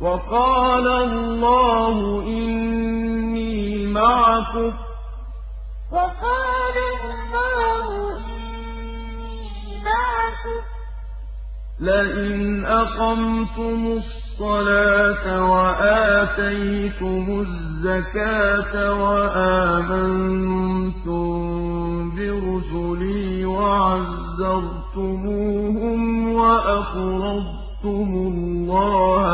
وَقَالَ اللَّهُ إِنِّي مَعَكُمْ ۖ. لَئِنْ أَقَمْتُمُ الصَّلَاةَ وَآتَيْتُمُ الزَّكَاةَ وَآمَنتُم بِرُسُلِي وَعَزَّرْتُمُوهُمْ وَأَقْرَضْتُمُ اللَّهَ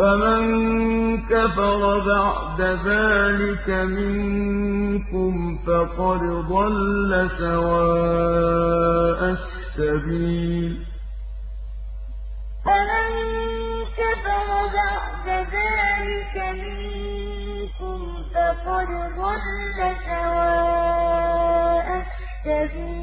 فَمَن كَفَرَ بَعْدَ ذَٰلِكَ مِنكُمْ فَقَدْ ضَلَّ سَوَاءَ السَّبِيلِ. فَمَن كَفَرَ بَعْدَ ذَٰلِكَ مِنكُمْ فَقَدْ ضَلَّ سَوَاءَ السَّبِيلِ.